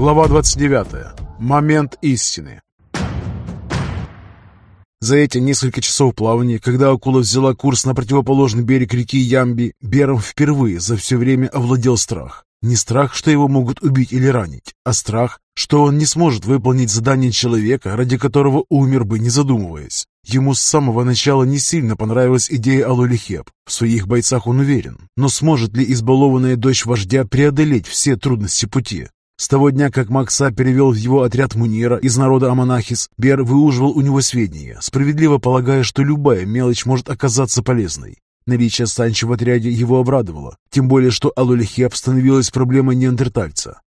Глава 29. Момент истины. За эти несколько часов плавания, когда акула взяла курс на противоположный берег реки Ямби, Бером впервые за все время овладел страх. Не страх, что его могут убить или ранить, а страх, что он не сможет выполнить задание человека, ради которого умер бы, не задумываясь. Ему с самого начала не сильно понравилась идея Алолихеп. В своих бойцах он уверен. Но сможет ли избалованная дочь вождя преодолеть все трудности пути? С того дня, как Макса перевел в его отряд Мунира из народа Аманахис, Бер выуживал у него сведения, справедливо полагая, что любая мелочь может оказаться полезной. Наличие Санчо в отряде его обрадовало, тем более, что Алулихеп становилась проблемой неандертальца.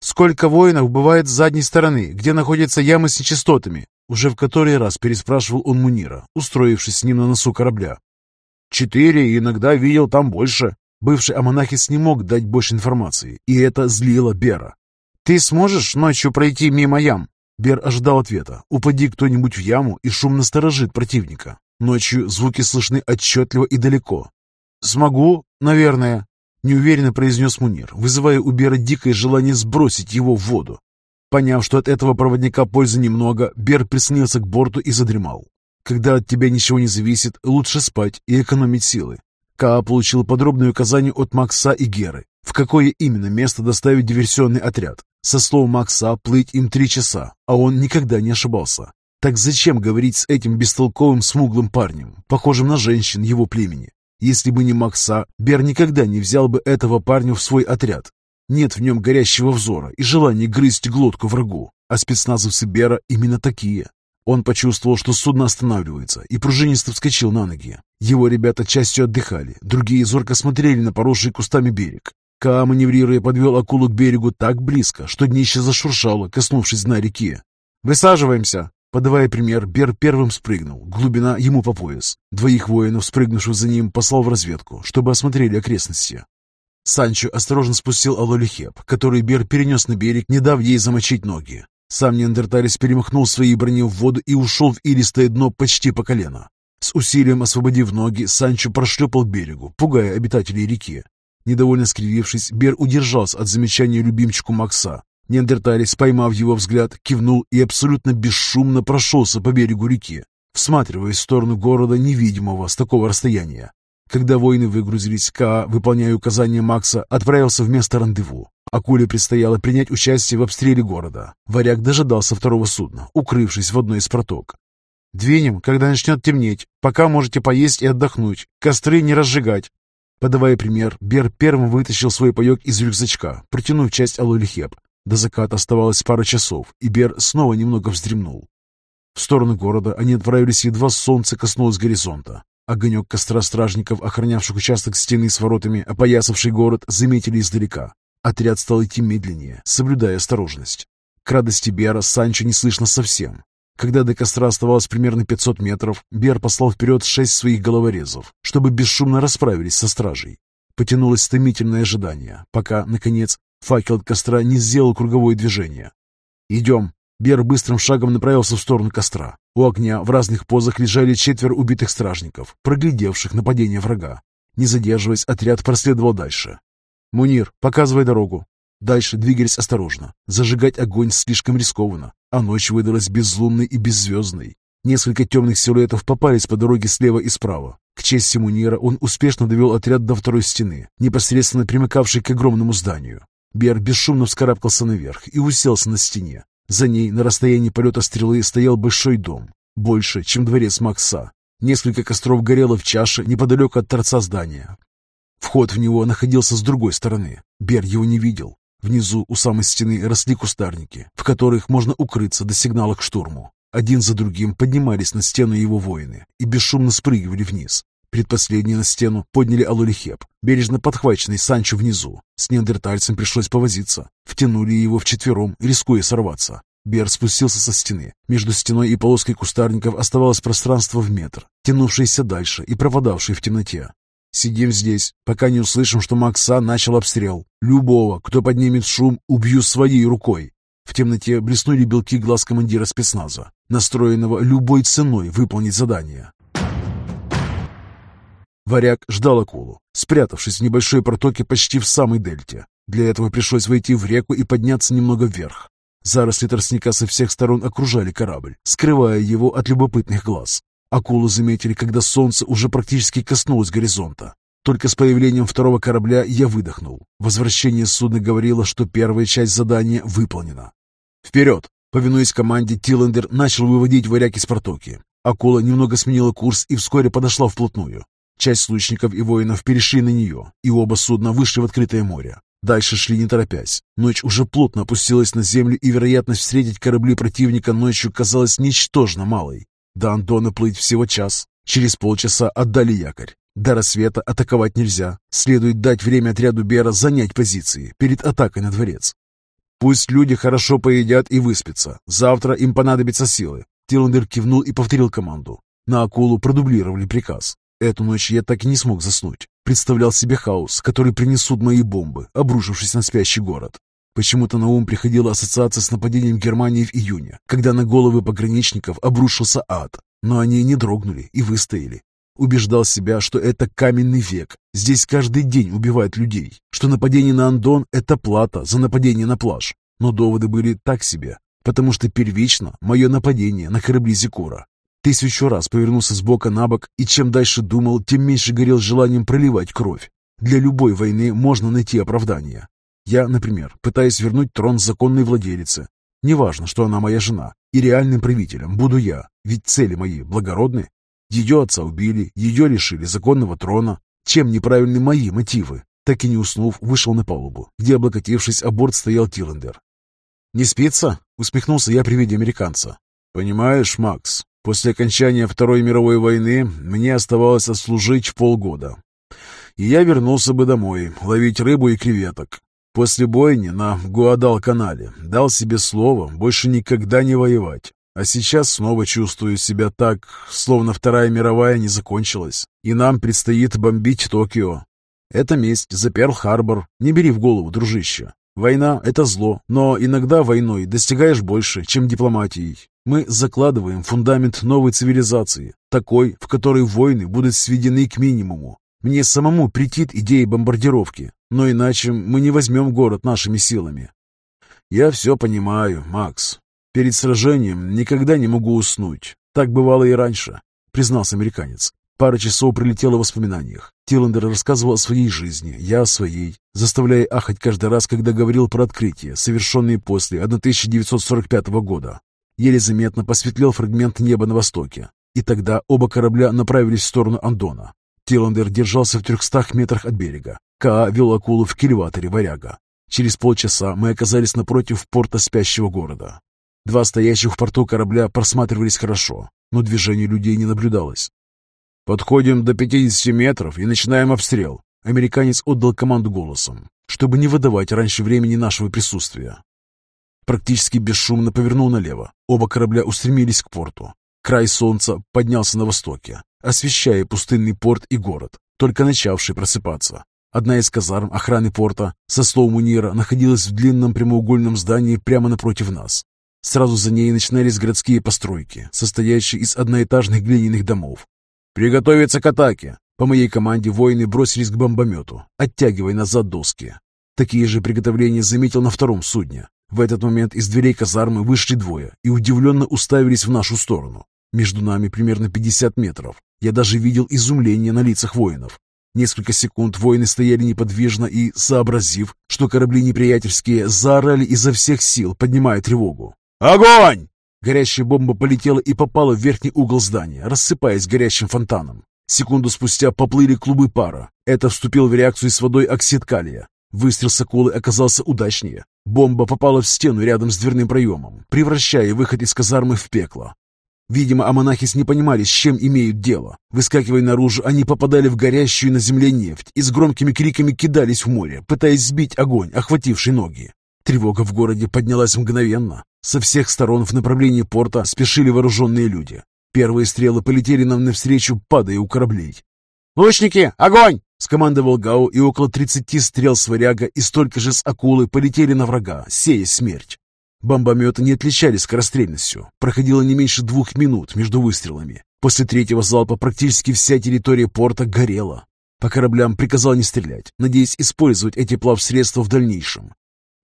«Сколько воинов бывает с задней стороны, где находятся ямы с нечистотами?» Уже в который раз переспрашивал он Мунира, устроившись с ним на носу корабля. «Четыре, иногда видел там больше». Бывший Аманахис не мог дать больше информации, и это злило Бера. «Ты сможешь ночью пройти мимо ям?» Бер ожидал ответа. «Упади кто-нибудь в яму, и шум насторожит противника. Ночью звуки слышны отчетливо и далеко». «Смогу, наверное», — неуверенно произнес Мунир, вызывая у Бера дикое желание сбросить его в воду. Поняв, что от этого проводника пользы немного, Бер прислонился к борту и задремал. Когда от тебя ничего не зависит, лучше спать и экономить силы. Каа получил подробные указания от Макса и Геры, в какое именно место доставить диверсионный отряд. Со слов Макса плыть им три часа, а он никогда не ошибался. Так зачем говорить с этим бестолковым смуглым парнем, похожим на женщин его племени? Если бы не Макса, Бер никогда не взял бы этого парня в свой отряд. Нет в нем горящего взора и желания грызть глотку врагу, а спецназовцы Бера именно такие. Он почувствовал, что судно останавливается, и пружинисто вскочил на ноги. Его ребята частью отдыхали, другие зорко смотрели на поросший кустами берег. Ка, маневрируя, подвел акулу к берегу так близко, что днище зашуршало, коснувшись дна реки. «Высаживаемся!» Подавая пример, Бер первым спрыгнул, глубина ему по пояс. Двоих воинов, спрыгнувших за ним, послал в разведку, чтобы осмотрели окрестности. Санчо осторожно спустил Алолихеп, который Бер перенес на берег, не дав ей замочить ноги. Сам неандерталец перемахнул свои брони в воду и ушел в илистое дно почти по колено. С усилием освободив ноги, Санчо прошлепал к берегу, пугая обитателей реки. Недовольно скривившись, Бер удержался от замечания любимчику Макса. Неандерталец, поймав его взгляд, кивнул и абсолютно бесшумно прошелся по берегу реки, всматриваясь в сторону города невидимого с такого расстояния. Когда воины выгрузились, Каа, выполняя указания Макса, отправился в место рандеву. Акуле предстояло принять участие в обстреле города. Варяг дожидался второго судна, укрывшись в одной из проток. «Двинем, когда начнет темнеть. Пока можете поесть и отдохнуть. Костры не разжигать. Подавая пример, Бер первым вытащил свой паек из рюкзачка, протянув часть алолихеп. До заката оставалось пара часов, и Бер снова немного вздремнул. В сторону города они отправились, едва солнце коснулось горизонта. Огонек костра стражников, охранявших участок стены с воротами, опоясавший город, заметили издалека. Отряд стал идти медленнее, соблюдая осторожность. К радости Бера Санчо не слышно совсем. Когда до костра оставалось примерно 500 метров, Бер послал вперед шесть своих головорезов, чтобы бесшумно расправились со стражей. Потянулось томительное ожидание, пока, наконец, факел от костра не сделал круговое движение. «Идем!» Бер быстрым шагом направился в сторону костра. У огня в разных позах лежали четверо убитых стражников, проглядевших нападение врага. Не задерживаясь, отряд проследовал дальше. «Мунир, показывай дорогу!» Дальше двигались осторожно. Зажигать огонь слишком рискованно, а ночь выдалась безлунной и беззвездной. Несколько темных силуэтов попались по дороге слева и справа. К чести Мунира он успешно довел отряд до второй стены, непосредственно примыкавшей к огромному зданию. Бер бесшумно вскарабкался наверх и уселся на стене. За ней, на расстоянии полета стрелы, стоял большой дом, больше, чем дворец Макса. Несколько костров горело в чаше неподалеку от торца здания. Вход в него находился с другой стороны. Бер его не видел. Внизу у самой стены росли кустарники, в которых можно укрыться до сигнала к штурму. Один за другим поднимались на стену его воины и бесшумно спрыгивали вниз. Предпоследний на стену подняли Алулихеп, бережно подхваченный Санчо внизу. С неандертальцем пришлось повозиться. Втянули его вчетвером, рискуя сорваться. Бер спустился со стены. Между стеной и полоской кустарников оставалось пространство в метр, тянувшееся дальше и пропадавшее в темноте. Сидим здесь, пока не услышим, что Макса начал обстрел. Любого, кто поднимет шум, убью своей рукой. В темноте блеснули белки глаз командира спецназа, настроенного любой ценой выполнить задание. Варяг ждал акулу, спрятавшись в небольшой протоке почти в самой дельте. Для этого пришлось войти в реку и подняться немного вверх. Заросли тростника со всех сторон окружали корабль, скрывая его от любопытных глаз. Акулу заметили, когда солнце уже практически коснулось горизонта. Только с появлением второго корабля я выдохнул. Возвращение судна говорило, что первая часть задания выполнена. «Вперед!» Повинуясь команде, Тиллендер начал выводить варяг из протоки. Акула немного сменила курс и вскоре подошла вплотную. Часть лучников и воинов перешли на нее, и оба судна вышли в открытое море. Дальше шли не торопясь. Ночь уже плотно опустилась на землю, и вероятность встретить корабли противника ночью казалась ничтожно малой. До Андона плыть всего час. Через полчаса отдали якорь. До рассвета атаковать нельзя. Следует дать время отряду Бера занять позиции перед атакой на дворец. Пусть люди хорошо поедят и выспятся. Завтра им понадобятся силы. Тиландер кивнул и повторил команду. На акулу продублировали приказ. Эту ночь я так и не смог заснуть. Представлял себе хаос, который принесут мои бомбы, обрушившись на спящий город. Почему-то на ум приходила ассоциация с нападением Германии в июне, когда на головы пограничников обрушился ад. Но они не дрогнули и выстояли. Убеждал себя, что это каменный век. Здесь каждый день убивают людей. Что нападение на Андон – это плата за нападение на пляж. Но доводы были так себе, потому что первично мое нападение на корабли Зикора. Тысячу раз повернулся с бока на бок, и чем дальше думал, тем меньше горел желанием проливать кровь. Для любой войны можно найти оправдание. Я, например, пытаюсь вернуть трон законной владелице. Неважно, что она моя жена, и реальным правителем буду я, ведь цели мои благородны. Ее отца убили, ее лишили законного трона. Чем неправильны мои мотивы? Так и не уснув, вышел на палубу, где, облокотившись о борт, стоял Тиллендер. «Не спится?» — усмехнулся я при виде американца. «Понимаешь, Макс, после окончания Второй мировой войны мне оставалось отслужить полгода. И я вернулся бы домой, ловить рыбу и креветок. После бойни на Гуадал-канале дал себе слово больше никогда не воевать. А сейчас снова чувствую себя так, словно Вторая мировая не закончилась, и нам предстоит бомбить Токио. Это месть за Перл-Харбор, не бери в голову, дружище. Война — это зло, но иногда войной достигаешь больше, чем дипломатией. Мы закладываем фундамент новой цивилизации, такой, в которой войны будут сведены к минимуму. Мне самому претит идея бомбардировки, но иначе мы не возьмем город нашими силами. Я все понимаю, Макс. Перед сражением никогда не могу уснуть. Так бывало и раньше, признался американец. Пара часов прилетело в воспоминаниях. Тиллендер рассказывал о своей жизни, я о своей, заставляя ахать каждый раз, когда говорил про открытия, совершенные после 1945 года. Еле заметно посветлел фрагмент неба на востоке, и тогда оба корабля направились в сторону Андона. Тиллендер держался в трехстах метрах от берега. Каа вел акулу в кильваторе варяга. Через полчаса мы оказались напротив порта спящего города. Два стоящих в порту корабля просматривались хорошо, но движения людей не наблюдалось. «Подходим до 50 метров и начинаем обстрел», Американец отдал команду голосом, чтобы не выдавать раньше времени нашего присутствия. Практически бесшумно повернул налево. Оба корабля устремились к порту. Край солнца поднялся на востоке, освещая пустынный порт и город, только начавший просыпаться. Одна из казарм охраны порта, со слов Мунира, находилась в длинном прямоугольном здании прямо напротив нас. Сразу за ней начинались городские постройки, состоящие из одноэтажных глиняных домов. «Приготовиться к атаке!» По моей команде воины бросились к бомбомету, оттягивая назад доски. Такие же приготовления заметил на втором судне. В этот момент из дверей казармы вышли двое и удивленно уставились в нашу сторону. Между нами примерно 50 метров. Я даже видел изумление на лицах воинов. Несколько секунд воины стояли неподвижно и, сообразив, что корабли неприятельские, заорали изо всех сил, поднимая тревогу. «Огонь!» Горящая бомба полетела и попала в верхний угол здания, рассыпаясь горящим фонтаном. Секунду спустя поплыли клубы пара. Это вступил в реакцию с водой оксид калия. Выстрел Соколы оказался удачнее. Бомба попала в стену рядом с дверным проемом, превращая выход из казармы в пекло. Видимо, амонахис не понимали, с чем имеют дело. Выскакивая наружу, они попадали в горящую на земле нефть и с громкими криками кидались в море, пытаясь сбить огонь, охвативший ноги. Тревога в городе поднялась мгновенно. Со всех сторон в направлении порта спешили вооруженные люди. Первые стрелы полетели нам навстречу, падая у кораблей. «Лучники, огонь!» — скомандовал Гау, и около тридцати стрел с варяга и столько же с акулы полетели на врага, сея смерть. Бомбометы не отличались скорострельностью. Проходило не меньше двух минут между выстрелами. После третьего залпа практически вся территория порта горела. По кораблям приказал не стрелять, надеясь использовать эти плавсредства в дальнейшем.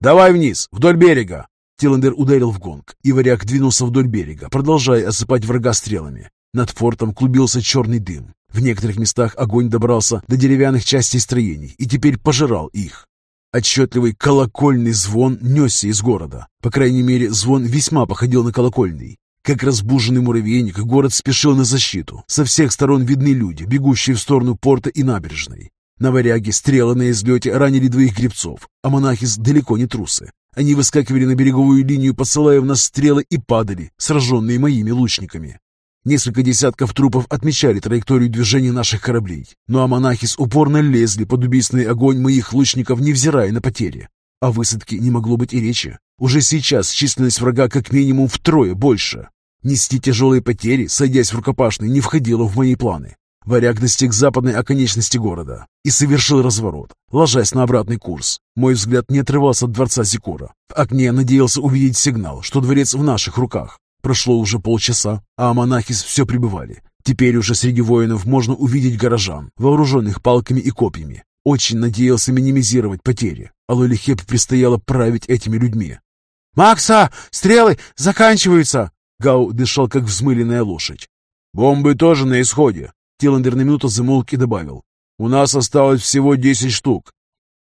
«Давай вниз, вдоль берега!» Тиландер ударил в гонг, и варяг двинулся вдоль берега, продолжая осыпать врага стрелами. Над фортом клубился черный дым. В некоторых местах огонь добрался до деревянных частей строений и теперь пожирал их. Отчетливый колокольный звон несся из города. По крайней мере, звон весьма походил на колокольный. Как разбуженный муравейник, город спешил на защиту. Со всех сторон видны люди, бегущие в сторону порта и набережной. На варяге стрелы на излете ранили двоих гребцов, а монахис далеко не трусы. Они выскакивали на береговую линию, посылая в нас стрелы, и падали, сраженные моими лучниками. Несколько десятков трупов отмечали траекторию движения наших кораблей, ну а монахис упорно лезли под убийственный огонь моих лучников, невзирая на потери. О высадке не могло быть и речи. Уже сейчас численность врага как минимум втрое больше. Нести тяжелые потери, садясь в рукопашный, не входило в мои планы. Варяг достиг западной оконечности города и совершил разворот, ложась на обратный курс. Мой взгляд не отрывался от дворца Зикура. В окне надеялся увидеть сигнал, что дворец в наших руках. Прошло уже полчаса, а монахи все прибывали. Теперь уже среди воинов можно увидеть горожан, вооруженных палками и копьями. Очень надеялся минимизировать потери, а Лолихеп предстояло править этими людьми. «Макса! Стрелы! Заканчиваются!» Гау дышал, как взмыленная лошадь. «Бомбы тоже на исходе!» Тиландер на минуту замолк и добавил. «У нас осталось всего десять штук.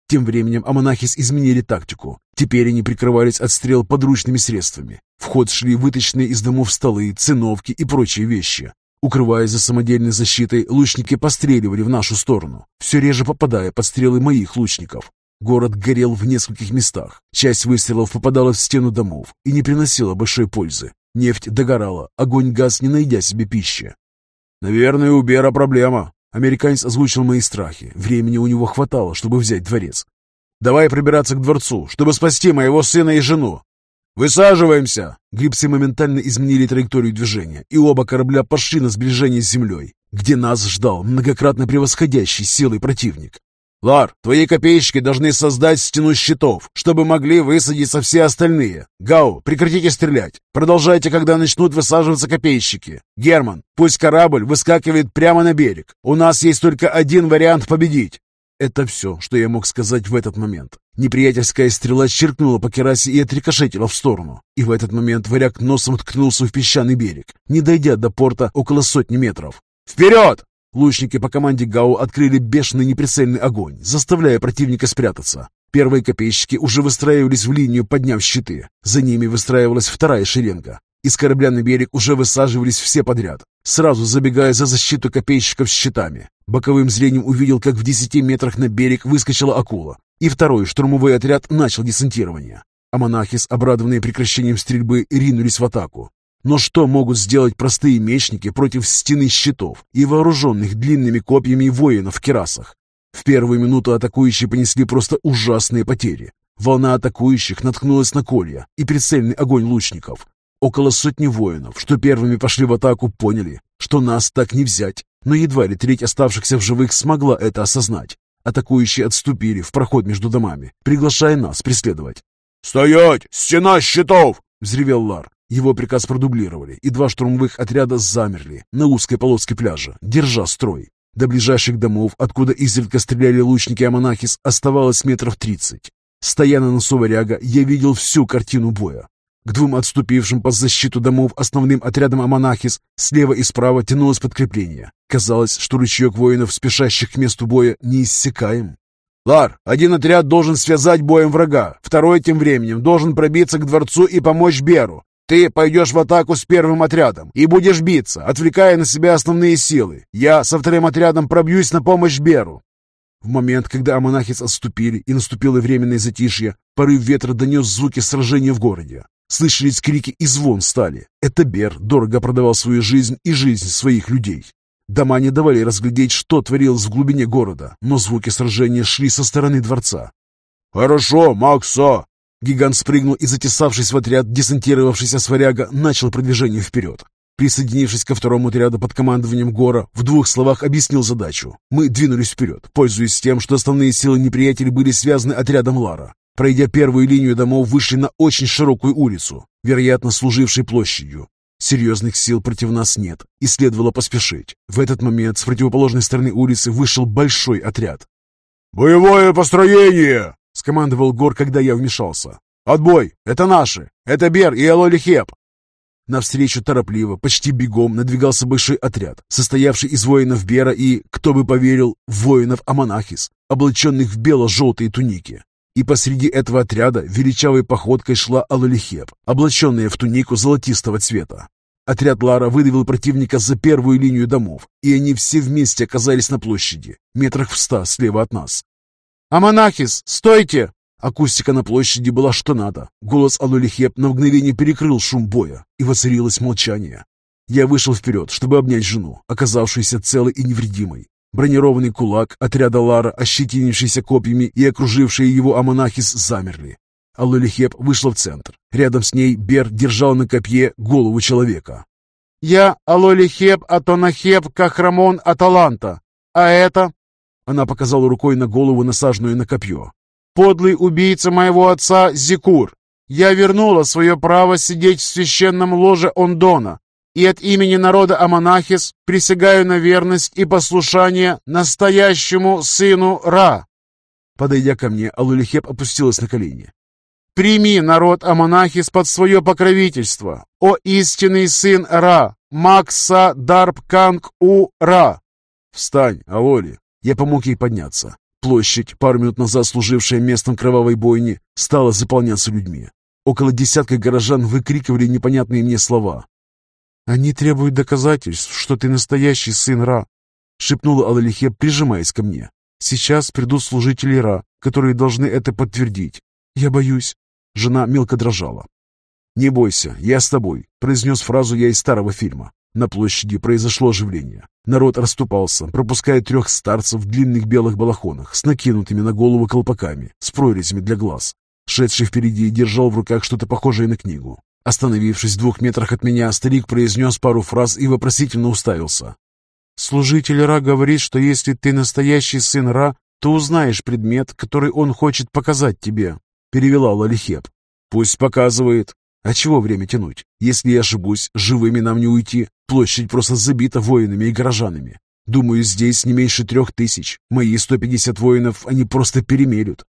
Тем временем амонахис изменили тактику. Теперь они прикрывались от стрел подручными средствами. В ход шли вытащенные из домов столы, циновки и прочие вещи. Укрываясь за самодельной защитой, лучники постреливали в нашу сторону, все реже попадая под стрелы моих лучников. Город горел в нескольких местах. Часть выстрелов попадала в стену домов и не приносила большой пользы. Нефть догорала, огонь газ, не найдя себе пищи. «Наверное, у Бера проблема», Американец озвучил мои страхи. Времени у него хватало, чтобы взять дворец. «Давай пробираться к дворцу, чтобы спасти моего сына и жену!» «Высаживаемся!» Грибцы моментально изменили траекторию движения, и оба корабля пошли на сближение с землей, где нас ждал многократно превосходящий силой противник. «Лар, твои копейщики должны создать стену щитов, чтобы могли высадиться все остальные. Гау, прекратите стрелять. Продолжайте, когда начнут высаживаться копейщики. Герман, пусть корабль выскакивает прямо на берег. У нас есть только один вариант победить». Это все, что я мог сказать в этот момент. Неприятельская стрела черкнула по керасе и отрикошетила в сторону. И в этот момент варяг носом ткнулся в песчаный берег, не дойдя до порта около сотни метров. «Вперед!» Лучники по команде Гау открыли бешеный неприцельный огонь, заставляя противника спрятаться. Первые копейщики уже выстраивались в линию, подняв щиты. За ними выстраивалась вторая шеренга. Из корабля на берег уже высаживались все подряд, сразу забегая за защиту копейщиков с щитами. Боковым зрением увидел, как в десяти метрах на берег выскочила акула, и второй штурмовой отряд начал десантирование. А монахи, обрадованные прекращением стрельбы, ринулись в атаку. Но что могут сделать простые мечники против стены щитов и вооруженных длинными копьями воинов в керасах? В первую минуту атакующие понесли просто ужасные потери. Волна атакующих наткнулась на колья и прицельный огонь лучников. Около сотни воинов, что первыми пошли в атаку, поняли, что нас так не взять, но едва ли треть оставшихся в живых смогла это осознать. Атакующие отступили в проход между домами, приглашая нас преследовать. «Стоять! Стена щитов!» — взревел Лар. Его приказ продублировали, и два штурмовых отряда замерли на узкой полоске пляжа, держа строй. До ближайших домов, откуда изредка стреляли лучники Амонахис, оставалось метров тридцать. Стоя на носу варяга, я видел всю картину боя. К двум отступившим под защиту домов основным отрядам Амонахис слева и справа тянулось подкрепление. Казалось, что ручеек воинов, спешащих к месту боя, неиссякаем. «Лар, один отряд должен связать боем врага, второй тем временем должен пробиться к дворцу и помочь Беру. Ты пойдешь в атаку с первым отрядом и будешь биться, отвлекая на себя основные силы. Я со вторым отрядом пробьюсь на помощь Беру». В момент, когда амонахис отступили и наступило временное затишье, порыв ветра донес звуки сражения в городе. Слышались крики и звон стали. Это Бер дорого продавал свою жизнь и жизнь своих людей. Дома не давали разглядеть, что творилось в глубине города, но звуки сражения шли со стороны дворца. «Хорошо, Макса!» Гигант спрыгнул и, затесавшись в отряд, десантировавшийся с варяга, начал продвижение вперед. Присоединившись ко второму отряду под командованием Гора, в двух словах объяснил задачу. Мы двинулись вперед, пользуясь тем, что основные силы неприятелей были связаны отрядом Лара. Пройдя первую линию домов, вышли на очень широкую улицу, вероятно, служившей площадью. Серьезных сил против нас нет, и следовало поспешить. В этот момент с противоположной стороны улицы вышел большой отряд. «Боевое построение!» — скомандовал Гор, когда я вмешался. «Отбой! Это наши! Это Бер и Элоли Хеп!» Навстречу торопливо, почти бегом надвигался большой отряд, состоявший из воинов Бера и, кто бы поверил, воинов Аманахис, облаченных в бело-желтые туники. И посреди этого отряда величавой походкой шла Алалихеп, облаченная в тунику золотистого цвета. Отряд Лара выдавил противника за первую линию домов, и они все вместе оказались на площади, метрах в ста слева от нас. «Аманахис, стойте!» Акустика на площади была что надо. Голос Алулихеп на мгновение перекрыл шум боя, и воцарилось молчание. Я вышел вперед, чтобы обнять жену, оказавшуюся целой и невредимой. Бронированный кулак отряда Лара, ощетинившийся копьями и окружившие его Аманахис, замерли. Алулихеп вышла в центр. Рядом с ней Бер держал на копье голову человека. «Я Алолихеп Атонахеп Кахрамон Аталанта. А это...» Она показала рукой на голову, насаженную на копье. «Подлый убийца моего отца Зикур. Я вернула свое право сидеть в священном ложе Ондона, и от имени народа Аманахис присягаю на верность и послушание настоящему сыну Ра». Подойдя ко мне, Алулихеп опустилась на колени. «Прими народ Аманахис под свое покровительство, о истинный сын Ра, Макса Дарб Канг У Ра!» «Встань, Алоли!» Я помог ей подняться. Площадь, пару минут назад служившая местом кровавой бойни, стала заполняться людьми. Около десятка горожан выкрикивали непонятные мне слова. «Они требуют доказательств, что ты настоящий сын Ра», — шепнула Алалихе, прижимаясь ко мне. «Сейчас придут служители Ра, которые должны это подтвердить. Я боюсь». Жена мелко дрожала. «Не бойся, я с тобой», — произнес фразу я из старого фильма. На площади произошло оживление. Народ расступался, пропуская трех старцев в длинных белых балахонах с накинутыми на голову колпаками, с прорезями для глаз. Шедший впереди держал в руках что-то похожее на книгу. Остановившись в двух метрах от меня, старик произнес пару фраз и вопросительно уставился. «Служитель Ра говорит, что если ты настоящий сын Ра, то узнаешь предмет, который он хочет показать тебе», — перевела Лалихеп. «Пусть показывает. А чего время тянуть? Если я ошибусь, живыми нам не уйти. Площадь просто забита воинами и горожанами. Думаю, здесь не меньше трех тысяч. Мои 150 воинов они просто перемерят.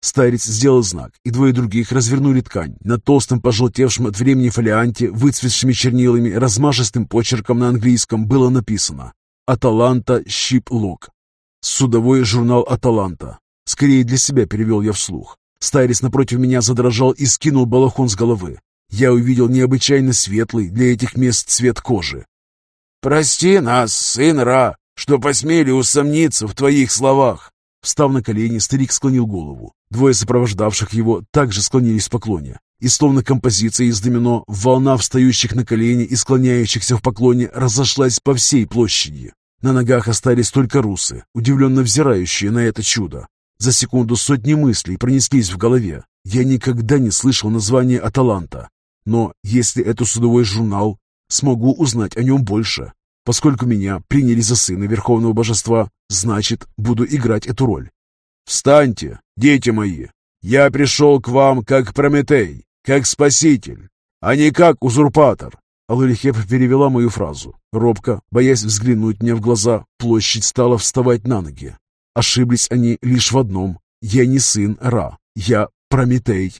Старец сделал знак, и двое других развернули ткань. На толстом, пожелтевшем от времени фолианте, выцветшими чернилами, размашистым почерком на английском было написано «Аталанта Щип-Лог». Судовой журнал «Аталанта». Скорее для себя перевел я вслух. Старец напротив меня задрожал и скинул балахон с головы. Я увидел необычайно светлый для этих мест цвет кожи. «Прости нас, сын Ра, что посмели усомниться в твоих словах!» Встав на колени, старик склонил голову. Двое сопровождавших его также склонились в поклоне. И словно композиция из домино, волна встающих на колени и склоняющихся в поклоне разошлась по всей площади. На ногах остались только русы, удивленно взирающие на это чудо. За секунду сотни мыслей пронеслись в голове. Я никогда не слышал названия Аталанта. Но если это судовой журнал, смогу узнать о нем больше. Поскольку меня приняли за сына Верховного Божества, значит, буду играть эту роль. «Встаньте, дети мои! Я пришел к вам как Прометей, как Спаситель, а не как узурпатор!» Алулихеп перевела мою фразу. Робко, боясь взглянуть мне в глаза, площадь стала вставать на ноги. Ошиблись они лишь в одном. Я не сын Ра, я Прометей.